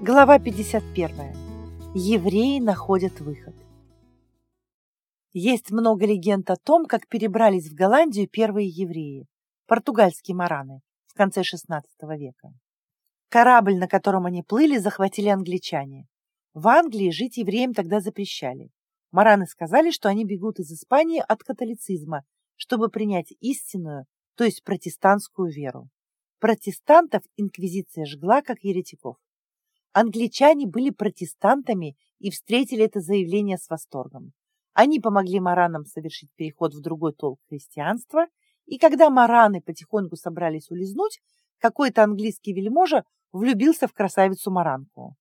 Глава 51. Евреи находят выход. Есть много легенд о том, как перебрались в Голландию первые евреи, португальские мараны, в конце XVI века. Корабль, на котором они плыли, захватили англичане. В Англии жить евреям тогда запрещали. Мараны сказали, что они бегут из Испании от католицизма, чтобы принять истинную, то есть протестантскую веру. Протестантов инквизиция жгла, как еретиков. Англичане были протестантами и встретили это заявление с восторгом. Они помогли маранам совершить переход в другой толк христианства, и когда мараны потихоньку собрались улизнуть, какой-то английский вельможа влюбился в красавицу Маранку.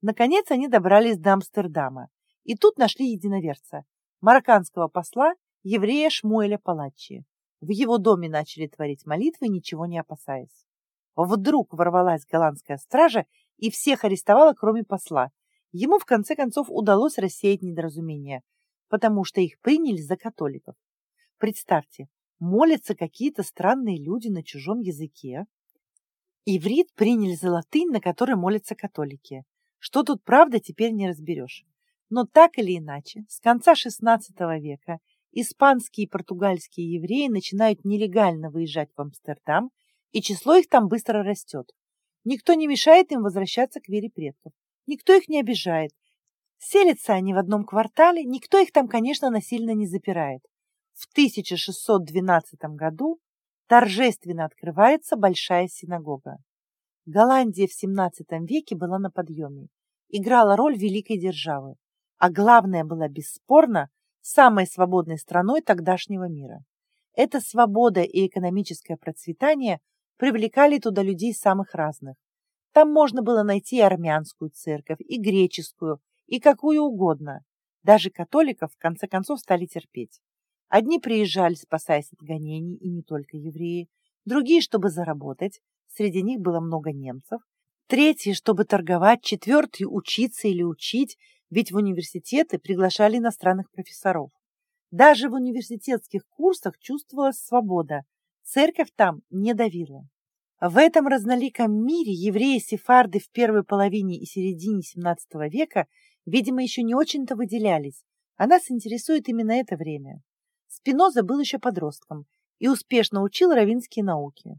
Наконец они добрались до Амстердама, и тут нашли единоверца, марокканского посла, еврея Шмуэля Палаччи. В его доме начали творить молитвы, ничего не опасаясь. Вдруг ворвалась голландская стража и всех арестовала, кроме посла. Ему, в конце концов, удалось рассеять недоразумение, потому что их приняли за католиков. Представьте, молятся какие-то странные люди на чужом языке. Иврит приняли за латынь, на которой молятся католики. Что тут правда, теперь не разберешь. Но так или иначе, с конца XVI века испанские и португальские евреи начинают нелегально выезжать в Амстердам, и число их там быстро растет. Никто не мешает им возвращаться к вере предков. Никто их не обижает. Селятся они в одном квартале, никто их там, конечно, насильно не запирает. В 1612 году торжественно открывается Большая синагога. Голландия в XVII веке была на подъеме, играла роль великой державы, а главное была бесспорно самой свободной страной тогдашнего мира. Эта свобода и экономическое процветание привлекали туда людей самых разных. Там можно было найти и армянскую церковь, и греческую, и какую угодно. Даже католиков в конце концов стали терпеть. Одни приезжали, спасаясь от гонений, и не только евреи, другие, чтобы заработать, среди них было много немцев, третьи, чтобы торговать, четвертые – учиться или учить, ведь в университеты приглашали иностранных профессоров. Даже в университетских курсах чувствовалась свобода, церковь там не давила. В этом разноликом мире евреи-сефарды в первой половине и середине XVII века, видимо, еще не очень-то выделялись, а нас интересует именно это время. Спиноза был еще подростком и успешно учил равинские науки.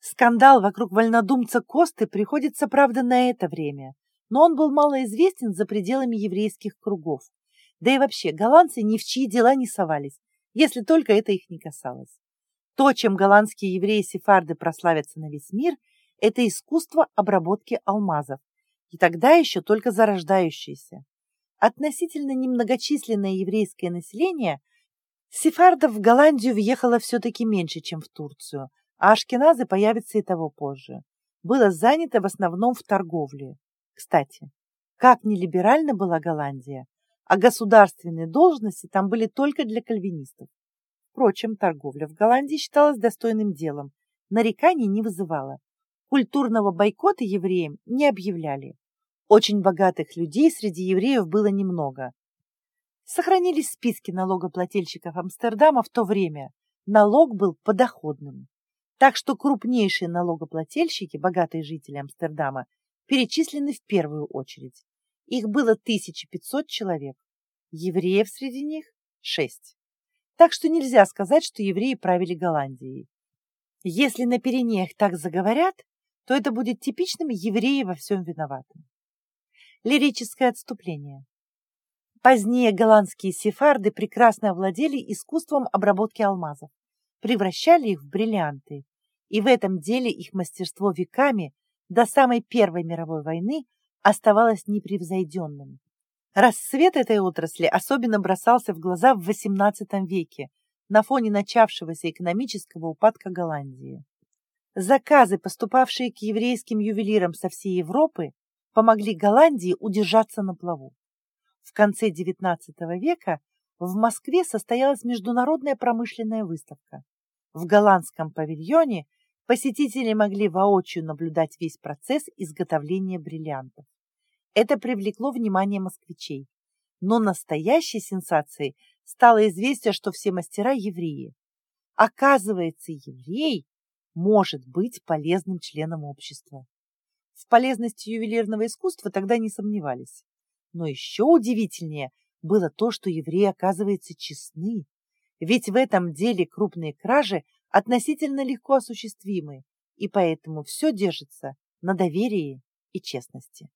Скандал вокруг вольнодумца Косты приходится, правда, на это время, но он был малоизвестен за пределами еврейских кругов. Да и вообще, голландцы ни в чьи дела не совались, если только это их не касалось. То, чем голландские евреи-сефарды прославятся на весь мир, это искусство обработки алмазов, и тогда еще только зарождающееся. Относительно немногочисленное еврейское население сефардов в Голландию въехало все-таки меньше, чем в Турцию, а ашкеназы появятся и того позже. Было занято в основном в торговле. Кстати, как нелиберальна была Голландия, а государственные должности там были только для кальвинистов. Впрочем, торговля в Голландии считалась достойным делом, нареканий не вызывала. Культурного бойкота евреям не объявляли. Очень богатых людей среди евреев было немного. Сохранились списки налогоплательщиков Амстердама в то время. Налог был подоходным. Так что крупнейшие налогоплательщики, богатые жители Амстердама, перечислены в первую очередь. Их было 1500 человек. Евреев среди них – шесть. Так что нельзя сказать, что евреи правили Голландией. Если на Пиренеях так заговорят, то это будет типичным евреи во всем виноватым. Лирическое отступление. Позднее голландские сефарды прекрасно овладели искусством обработки алмазов, превращали их в бриллианты, и в этом деле их мастерство веками до самой Первой мировой войны оставалось непревзойденным. Расцвет этой отрасли особенно бросался в глаза в XVIII веке на фоне начавшегося экономического упадка Голландии. Заказы, поступавшие к еврейским ювелирам со всей Европы, помогли Голландии удержаться на плаву. В конце XIX века в Москве состоялась международная промышленная выставка. В голландском павильоне посетители могли воочию наблюдать весь процесс изготовления бриллиантов. Это привлекло внимание москвичей. Но настоящей сенсацией стало известие, что все мастера евреи. Оказывается, еврей может быть полезным членом общества. в полезности ювелирного искусства тогда не сомневались. Но еще удивительнее было то, что евреи, оказывается, честны. Ведь в этом деле крупные кражи относительно легко осуществимы, и поэтому все держится на доверии и честности.